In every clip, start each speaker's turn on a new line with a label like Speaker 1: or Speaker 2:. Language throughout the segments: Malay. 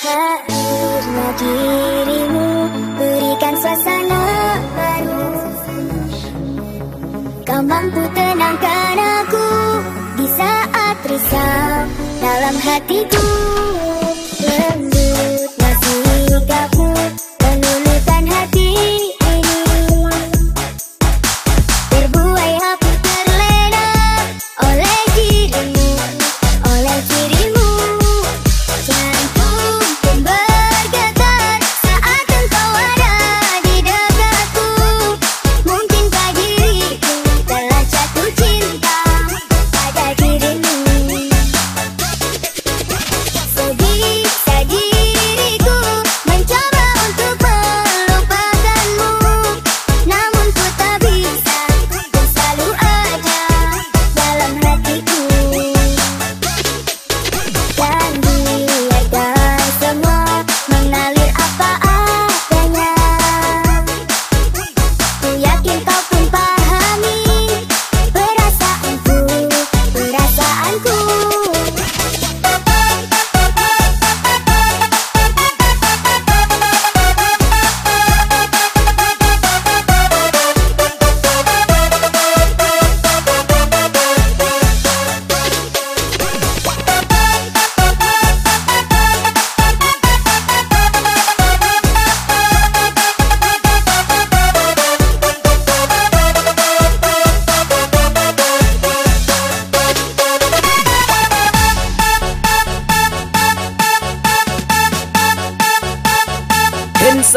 Speaker 1: Hadirlah dirimu Berikan suasana baru. Kau mampu tenangkan aku Di saat risau Dalam hatiku.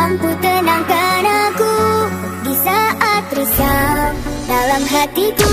Speaker 1: mampu tenangkan aku di saat risau dalam hatiku.